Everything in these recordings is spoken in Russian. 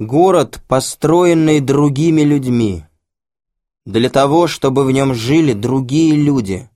Город, построенный другими людьми. Для того, чтобы в нем жили другие люди.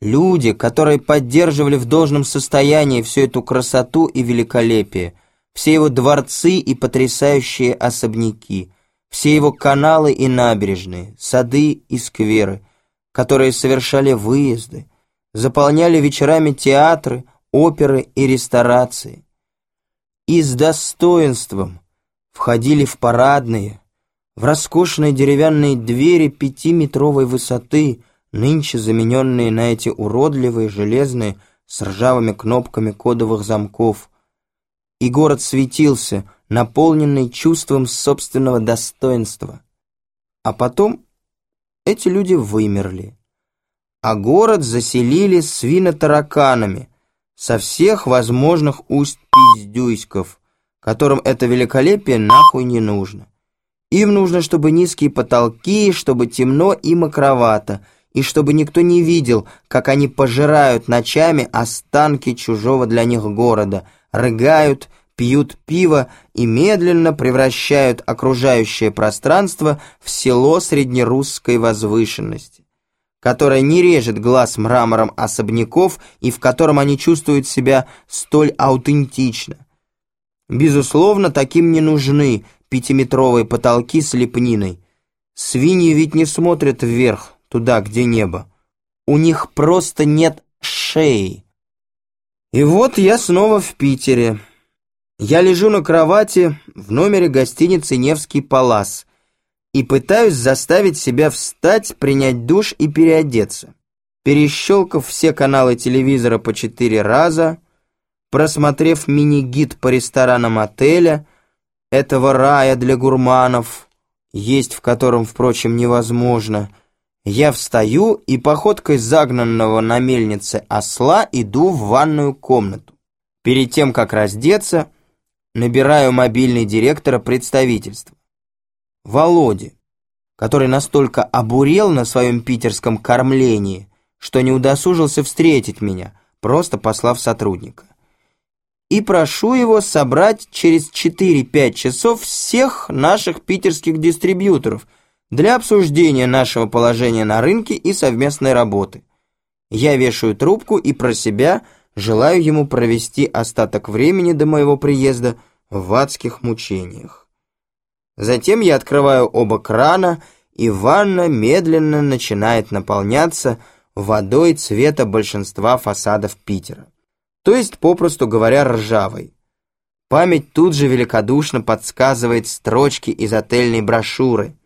Люди, которые поддерживали в должном состоянии всю эту красоту и великолепие, все его дворцы и потрясающие особняки, все его каналы и набережные, сады и скверы, которые совершали выезды, заполняли вечерами театры, оперы и ресторации. И с достоинством, входили в парадные, в роскошные деревянные двери пятиметровой высоты, нынче замененные на эти уродливые железные с ржавыми кнопками кодовых замков. И город светился, наполненный чувством собственного достоинства. А потом эти люди вымерли. А город заселили свинотараканами со всех возможных усть-пиздюйсков – которым это великолепие нахуй не нужно. Им нужно, чтобы низкие потолки, чтобы темно и мокровато, и чтобы никто не видел, как они пожирают ночами останки чужого для них города, рыгают, пьют пиво и медленно превращают окружающее пространство в село среднерусской возвышенности, которое не режет глаз мрамором особняков и в котором они чувствуют себя столь аутентично. Безусловно, таким не нужны пятиметровые потолки с лепниной. Свиньи ведь не смотрят вверх, туда, где небо. У них просто нет шеи. И вот я снова в Питере. Я лежу на кровати в номере гостиницы «Невский палас» и пытаюсь заставить себя встать, принять душ и переодеться. Перещелкав все каналы телевизора по четыре раза, просмотрев мини-гид по ресторанам отеля, этого рая для гурманов, есть в котором, впрочем, невозможно, я встаю и походкой загнанного на мельнице осла иду в ванную комнату. Перед тем, как раздеться, набираю мобильный директора представительства. Володе, который настолько обурел на своем питерском кормлении, что не удосужился встретить меня, просто послав сотрудника и прошу его собрать через 4-5 часов всех наших питерских дистрибьюторов для обсуждения нашего положения на рынке и совместной работы. Я вешаю трубку и про себя желаю ему провести остаток времени до моего приезда в адских мучениях. Затем я открываю оба крана, и ванна медленно начинает наполняться водой цвета большинства фасадов Питера то есть, попросту говоря, ржавой. Память тут же великодушно подсказывает строчки из отельной брошюры.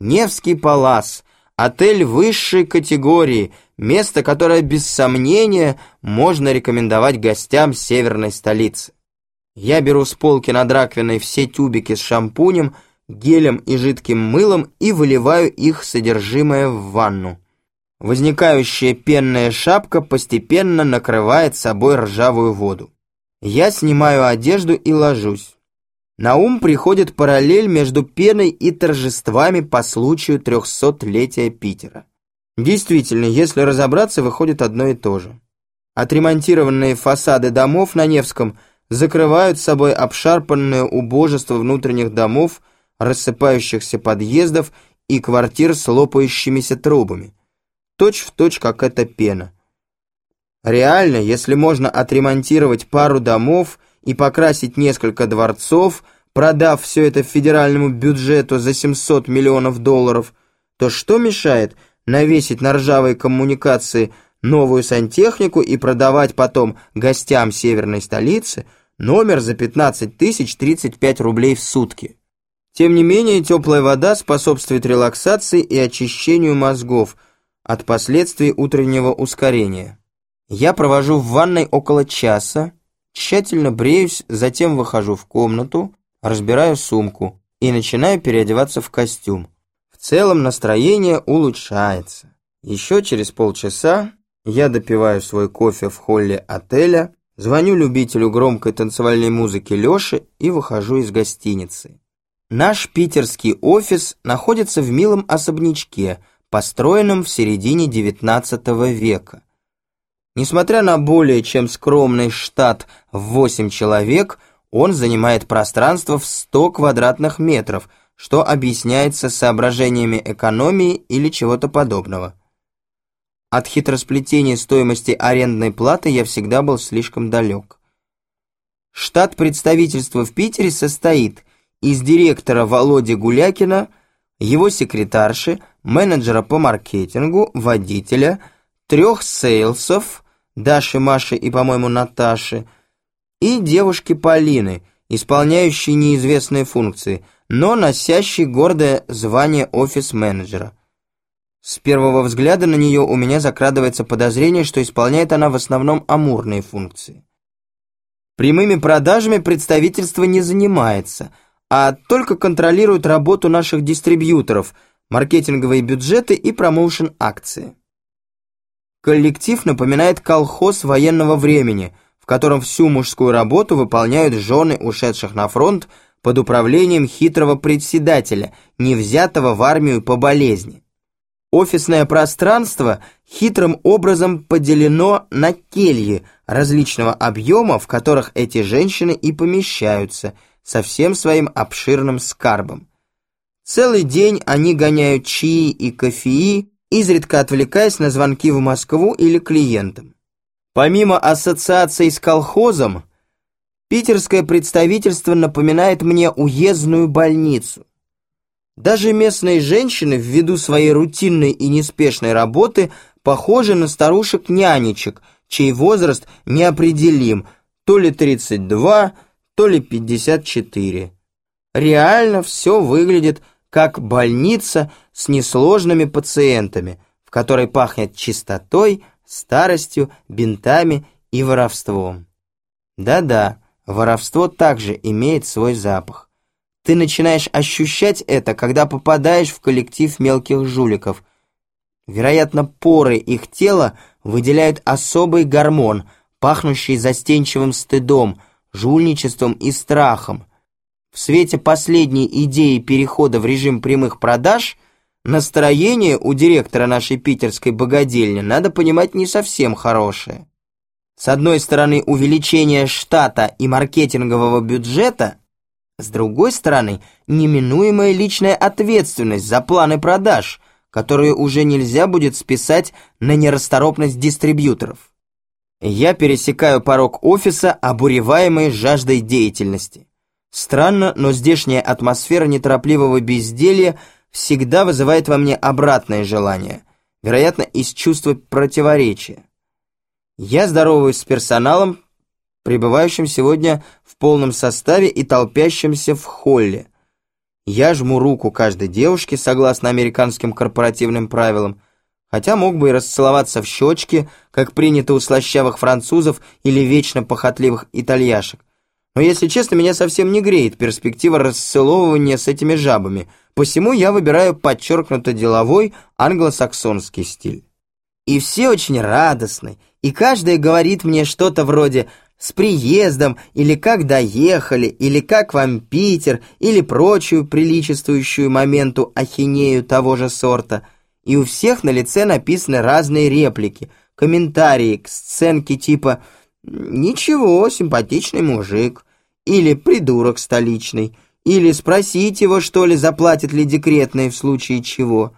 «Невский палас. Отель высшей категории. Место, которое без сомнения можно рекомендовать гостям северной столицы». Я беру с полки над раковиной все тюбики с шампунем, гелем и жидким мылом и выливаю их содержимое в ванну. Возникающая пенная шапка постепенно накрывает собой ржавую воду. Я снимаю одежду и ложусь. На ум приходит параллель между пеной и торжествами по случаю трехсотлетия Питера. Действительно, если разобраться, выходит одно и то же. Отремонтированные фасады домов на Невском закрывают собой обшарпанное убожество внутренних домов, рассыпающихся подъездов и квартир с лопающимися трубами точь в точь, как эта пена. Реально, если можно отремонтировать пару домов и покрасить несколько дворцов, продав все это федеральному бюджету за 700 миллионов долларов, то что мешает навесить на ржавые коммуникации новую сантехнику и продавать потом гостям северной столицы номер за 15 тысяч 35 рублей в сутки? Тем не менее, теплая вода способствует релаксации и очищению мозгов – от последствий утреннего ускорения. Я провожу в ванной около часа, тщательно бреюсь, затем выхожу в комнату, разбираю сумку и начинаю переодеваться в костюм. В целом настроение улучшается. Еще через полчаса я допиваю свой кофе в холле отеля, звоню любителю громкой танцевальной музыки Лёше и выхожу из гостиницы. Наш питерский офис находится в милом особнячке – построенном в середине XIX века. Несмотря на более чем скромный штат в 8 человек, Он занимает пространство в 100 квадратных метров, что объясняется соображениями экономии или чего-то подобного. От хитросплетения стоимости арендной платы я всегда был слишком далек. Штат представительства в Питере состоит из директора Володи Гулякина, его секретарши, менеджера по маркетингу, водителя, трех сейлсов, Даши, Маши и, по-моему, Наташи, и девушки Полины, исполняющей неизвестные функции, но носящей гордое звание офис-менеджера. С первого взгляда на нее у меня закрадывается подозрение, что исполняет она в основном амурные функции. Прямыми продажами представительство не занимается, а только контролирует работу наших дистрибьюторов, маркетинговые бюджеты и промоушен-акции. Коллектив напоминает колхоз военного времени, в котором всю мужскую работу выполняют жены ушедших на фронт под управлением хитрого председателя, не взятого в армию по болезни. Офисное пространство хитрым образом поделено на кельи различного объема, в которых эти женщины и помещаются, со всем своим обширным скарбом. Целый день они гоняют чаи и кофеи, изредка отвлекаясь на звонки в Москву или клиентам. Помимо ассоциации с колхозом, питерское представительство напоминает мне уездную больницу. Даже местные женщины, ввиду своей рутинной и неспешной работы, похожи на старушек-нянечек, чей возраст неопределим, то ли 32, то ли 54. Реально все выглядит как больница с несложными пациентами, в которой пахнет чистотой, старостью, бинтами и воровством. Да-да, воровство также имеет свой запах. Ты начинаешь ощущать это, когда попадаешь в коллектив мелких жуликов. Вероятно, поры их тела выделяют особый гормон, пахнущий застенчивым стыдом, жульничеством и страхом. В свете последней идеи перехода в режим прямых продаж настроение у директора нашей питерской богадельни, надо понимать, не совсем хорошее. С одной стороны, увеличение штата и маркетингового бюджета – с другой стороны, неминуемая личная ответственность за планы продаж, которые уже нельзя будет списать на нерасторопность дистрибьюторов. Я пересекаю порог офиса, обуреваемый жаждой деятельности. Странно, но здешняя атмосфера неторопливого безделья всегда вызывает во мне обратное желание, вероятно, из чувства противоречия. Я здороваюсь с персоналом, пребывающим сегодня в полном составе и толпящимся в холле. Я жму руку каждой девушке, согласно американским корпоративным правилам, хотя мог бы и расцеловаться в щечки, как принято у слащавых французов или вечно похотливых итальяшек. Но, если честно, меня совсем не греет перспектива расцеловывания с этими жабами, посему я выбираю подчеркнуто деловой англосаксонский стиль. И все очень радостны, и каждая говорит мне что-то вроде с приездом, или как доехали, или как вам Питер, или прочую приличествующую моменту ахинею того же сорта. И у всех на лице написаны разные реплики, комментарии к сценке типа «Ничего, симпатичный мужик», или «Придурок столичный», или «Спросить его, что ли, заплатит ли декретные в случае чего».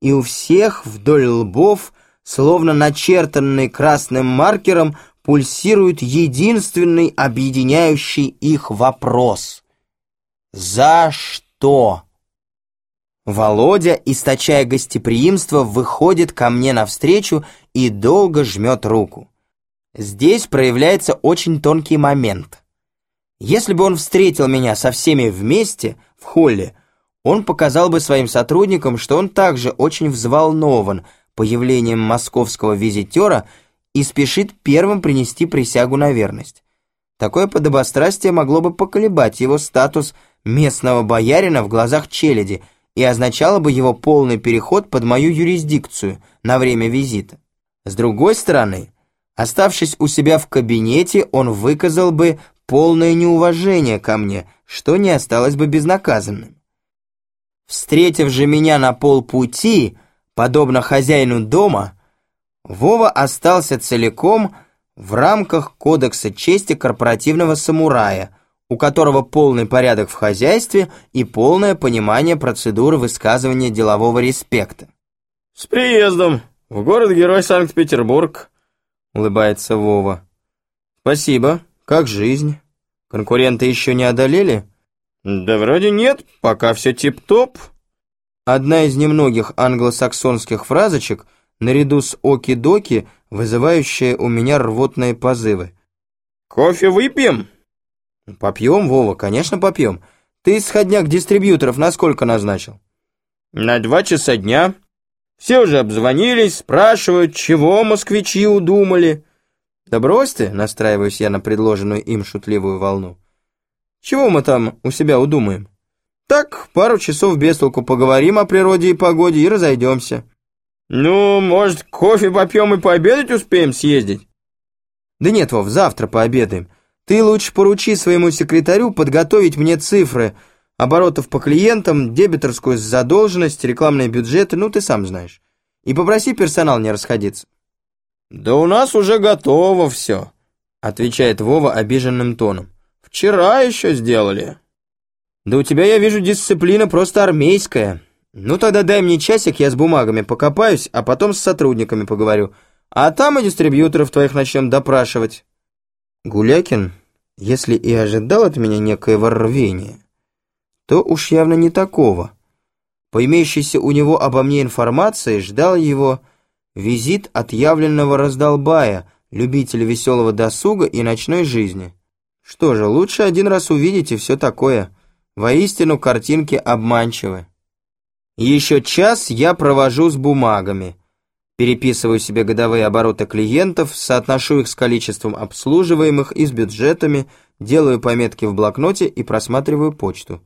И у всех вдоль лбов, словно начертанный красным маркером, пульсирует единственный объединяющий их вопрос. За что? Володя, источая гостеприимство, выходит ко мне навстречу и долго жмет руку. Здесь проявляется очень тонкий момент. Если бы он встретил меня со всеми вместе в холле, он показал бы своим сотрудникам, что он также очень взволнован появлением московского визитера и спешит первым принести присягу на верность. Такое подобострастие могло бы поколебать его статус местного боярина в глазах челяди и означало бы его полный переход под мою юрисдикцию на время визита. С другой стороны, оставшись у себя в кабинете, он выказал бы полное неуважение ко мне, что не осталось бы безнаказанным. Встретив же меня на полпути, подобно хозяину дома, Вова остался целиком в рамках кодекса чести корпоративного самурая, у которого полный порядок в хозяйстве и полное понимание процедуры высказывания делового респекта. «С приездом! В город-герой Санкт-Петербург!» — улыбается Вова. «Спасибо. Как жизнь? Конкуренты еще не одолели?» «Да вроде нет, пока все тип-топ». Одна из немногих англосаксонских фразочек, наряду с оки-доки, вызывающая у меня рвотные позывы. «Кофе выпьем?» «Попьем, Вова, конечно попьем. Ты сходняк дистрибьюторов на сколько назначил?» «На два часа дня. Все уже обзвонились, спрашивают, чего москвичи удумали». «Да брось ты», — настраиваюсь я на предложенную им шутливую волну. «Чего мы там у себя удумаем? Так, пару часов без толку поговорим о природе и погоде и разойдемся». «Ну, может, кофе попьем и пообедать успеем съездить?» «Да нет, Вов, завтра пообедаем. Ты лучше поручи своему секретарю подготовить мне цифры оборотов по клиентам, дебиторскую задолженность, рекламные бюджеты, ну ты сам знаешь. И попроси персонал не расходиться». «Да у нас уже готово все», — отвечает Вова обиженным тоном. «Вчера еще сделали». «Да у тебя, я вижу, дисциплина просто армейская. Ну тогда дай мне часик, я с бумагами покопаюсь, а потом с сотрудниками поговорю. А там и дистрибьюторов твоих начнем допрашивать». Гулякин, если и ожидал от меня некоего рвения, то уж явно не такого. По имеющейся у него обо мне информации ждал его визит отъявленного раздолбая, любителя веселого досуга и ночной жизни. Что же, лучше один раз увидеть и все такое. Воистину, картинки обманчивы. Еще час я провожу с бумагами – переписываю себе годовые обороты клиентов, соотношу их с количеством обслуживаемых и с бюджетами, делаю пометки в блокноте и просматриваю почту.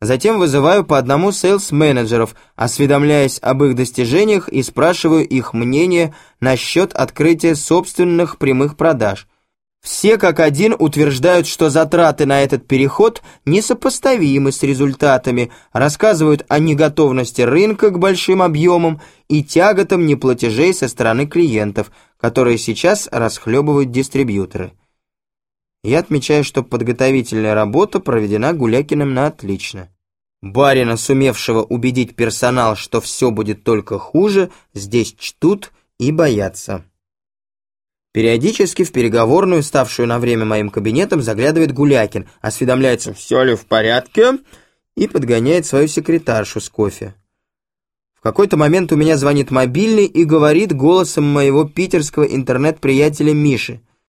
Затем вызываю по одному сейлс-менеджеров, осведомляясь об их достижениях и спрашиваю их мнение насчет открытия собственных прямых продаж – все как один утверждают, что затраты на этот переход несопоставимы с результатами, рассказывают о неготовности рынка к большим объемам и тяготам неплатежей со стороны клиентов, которые сейчас расхлебывают дистрибьюторы. Я отмечаю, что подготовительная работа проведена Гулякиным на отлично. Барина, сумевшего убедить персонал, что все будет только хуже, здесь чтут и боятся. Периодически в переговорную, ставшую на время моим кабинетом, заглядывает Гулякин, осведомляется, все ли в порядке, и подгоняет свою секретаршу с кофе. В какой-то момент у меня звонит мобильный и говорит голосом моего питерского интернет-приятеля Миши.